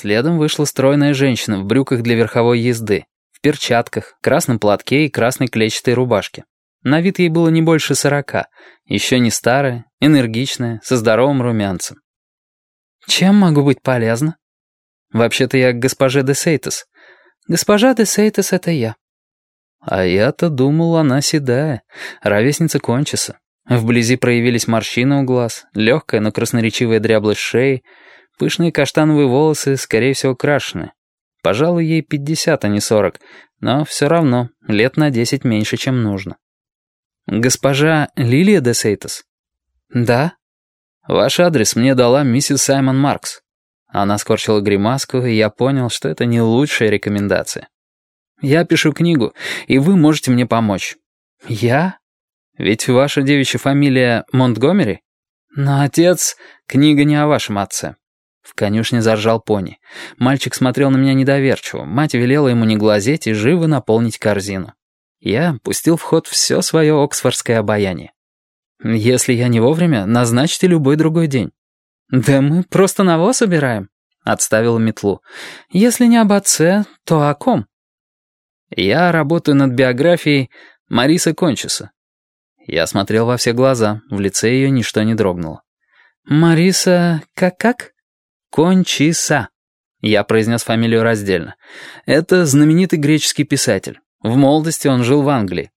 Следом вышла стройная женщина в брюках для верховой езды, в перчатках, красном платке и красной клетчатой рубашке. На вид ей было не больше сорока, еще не старая, энергичная, со здоровым румянцем. «Чем могу быть полезна?» «Вообще-то я к госпоже де Сейтес». «Госпожа де Сейтес — это я». А я-то думал, она седая, ровесница Кончиса. Вблизи проявились морщины у глаз, легкая, но красноречивая дряблость шеи, пышные каштановые волосы, скорее всего, крашены. Пожалуй, ей пятьдесят, а не сорок, но все равно лет на десять меньше, чем нужно. «Госпожа Лилия де Сейтос?» «Да». «Ваш адрес мне дала миссис Саймон Маркс». Она скорчила гримаску, и я понял, что это не лучшая рекомендация. Я пишу книгу, и вы можете мне помочь». «Я? Ведь ваша девичья фамилия Монтгомери?» «Но отец...» «Книга не о вашем отце». В конюшне заржал пони. Мальчик смотрел на меня недоверчиво. Мать велела ему не глазеть и живо наполнить корзину. Я пустил в ход все свое оксфордское обаяние. «Если я не вовремя, назначьте любой другой день». «Да мы просто навоз убираем», — отставила метлу. «Если не об отце, то о ком?» Я работаю над биографией Марисы Кончиса. Я смотрел во все глаза, в лице ее ничто не дрогнуло. «Мариса... как-как?» «Кончиса». Я произнес фамилию раздельно. «Это знаменитый греческий писатель. В молодости он жил в Англии».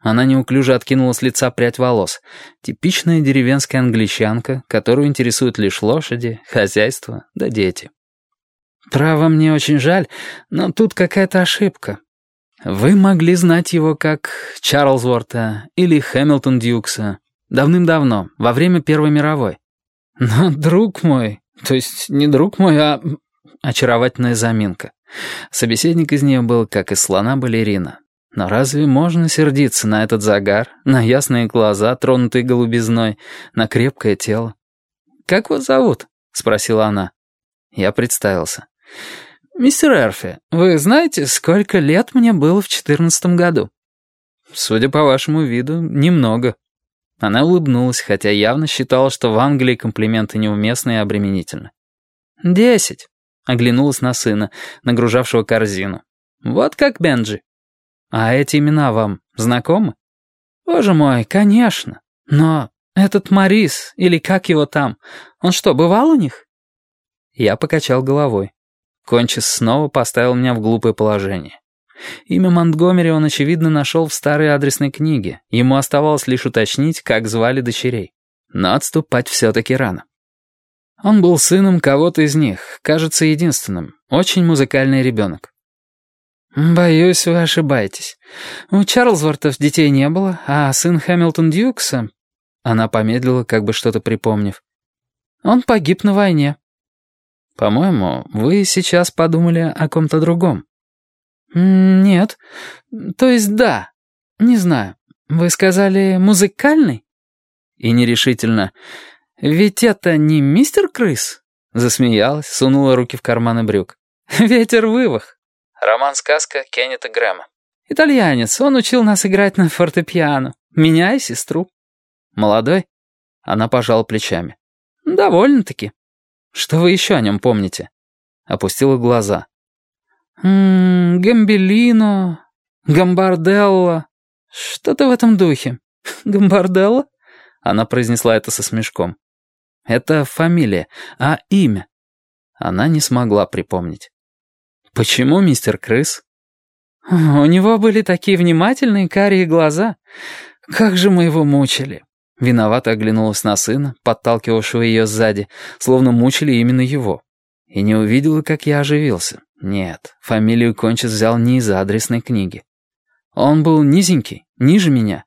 Она неуклюже откинула с лица прядь волос. Типичная деревенская англичанка, которую интересуют лишь лошади, хозяйство да дети. «Право, мне очень жаль, но тут какая-то ошибка. Вы могли знать его как Чарльзворта или Хэмилтон Дьюкса. Давным-давно, во время Первой мировой. Но друг мой, то есть не друг мой, а очаровательная заминка. Собеседник из нее был, как из слона балерина. Но разве можно сердиться на этот загар, на ясные глаза, тронутые голубизной, на крепкое тело? «Как вас зовут?» — спросила она. Я представился. «Мистер Эрфи, вы знаете, сколько лет мне было в четырнадцатом году?» «Судя по вашему виду, немного». Она улыбнулась, хотя явно считала, что в Англии комплименты неуместны и обременительны. «Десять», — оглянулась на сына, нагружавшего корзину. «Вот как Бенджи». «А эти имена вам знакомы?» «Боже мой, конечно. Но этот Морис, или как его там, он что, бывал у них?» Я покачал головой. Кончис снова поставил меня в глупое положение. Имя Монтгомери он, очевидно, нашел в старой адресной книге. Ему оставалось лишь уточнить, как звали дочерей. Но отступать все-таки рано. Он был сыном кого-то из них, кажется, единственным. Очень музыкальный ребенок. «Боюсь, вы ошибаетесь. У Чарльзвортов детей не было, а сын Хэмилтон Дьюкса...» Она помедлила, как бы что-то припомнив. «Он погиб на войне». «По-моему, вы сейчас подумали о ком-то другом». «Нет. То есть да. Не знаю. Вы сказали «музыкальный»?» И нерешительно. «Ведь это не мистер Крыс?» Засмеялась, сунула руки в карманы брюк. «Ветер вывах». Роман-сказка Кеннета Грэма. «Итальянец. Он учил нас играть на фортепиано. Меня и сестру». «Молодой?» Она пожала плечами. «Довольно-таки». Что вы еще о нем помните?» Опустила глаза. «Ммм, Гамбелино, Гамбарделла. Что-то в этом духе. Гамбарделла?» Она произнесла это со смешком. «Это фамилия, а имя?» Она не смогла припомнить. «Почему мистер Крыс?» «У него были такие внимательные карие глаза. Как же мы его мучили!» Виновато оглянулась на сына, подталкивавшего ее сзади, словно мучили именно его. И не увидела, как я оживился. Нет, фамилию Кончис взял не из адресной книги. Он был низенький, ниже меня.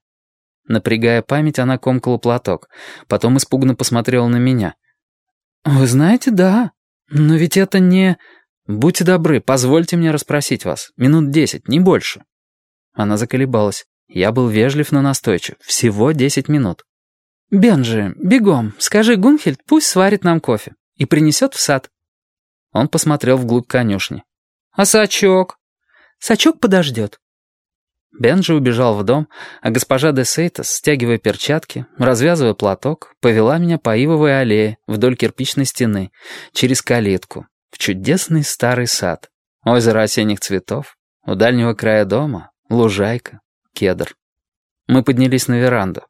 Напрягая память, она комкала платок, потом испуганно посмотрела на меня. «Вы знаете, да. Но ведь это не... Будьте добры, позвольте мне расспросить вас. Минут десять, не больше». Она заколебалась. Я был вежлив, но настойчив. Всего десять минут. «Бенджи, бегом, скажи Гунхельд, пусть сварит нам кофе и принесет в сад». Он посмотрел вглубь конюшни. «А сачок?» «Сачок подождет». Бенджи убежал в дом, а госпожа де Сейтас, стягивая перчатки, развязывая платок, повела меня по ивовой аллее вдоль кирпичной стены, через калитку, в чудесный старый сад. Озеро осенних цветов, у дальнего края дома — лужайка, кедр. Мы поднялись на веранду.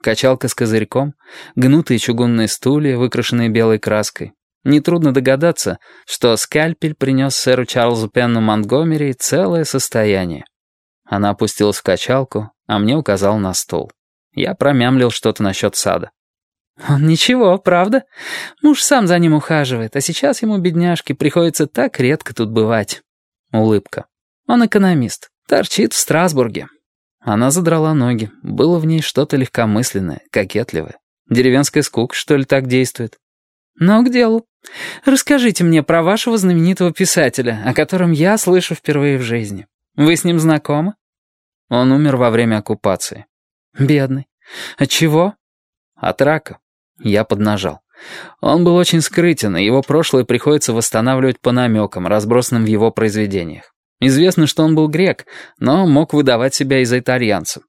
Качалка с козырьком, гнутые чугунные стулья, выкрашенные белой краской. Нетрудно догадаться, что скальпель принес сэру Чарльзу Пенну Монтгомери целое состояние. Она опустилась в качалку, а мне указал на стол. Я промямлил что-то насчет сада. «Он ничего, правда? Муж сам за ним ухаживает, а сейчас ему, бедняжке, приходится так редко тут бывать». Улыбка. «Он экономист, торчит в Страсбурге». Она задрала ноги, было в ней что-то легкомысленное, кокетливое. Деревенская скука, что ли, так действует? «Но к делу. Расскажите мне про вашего знаменитого писателя, о котором я слышу впервые в жизни. Вы с ним знакомы?» Он умер во время оккупации. «Бедный. От чего?» «От рака». Я поднажал. Он был очень скрытен, и его прошлое приходится восстанавливать по намекам, разбросанным в его произведениях. Известно, что он был грек, но мог выдавать себя и за итальянца.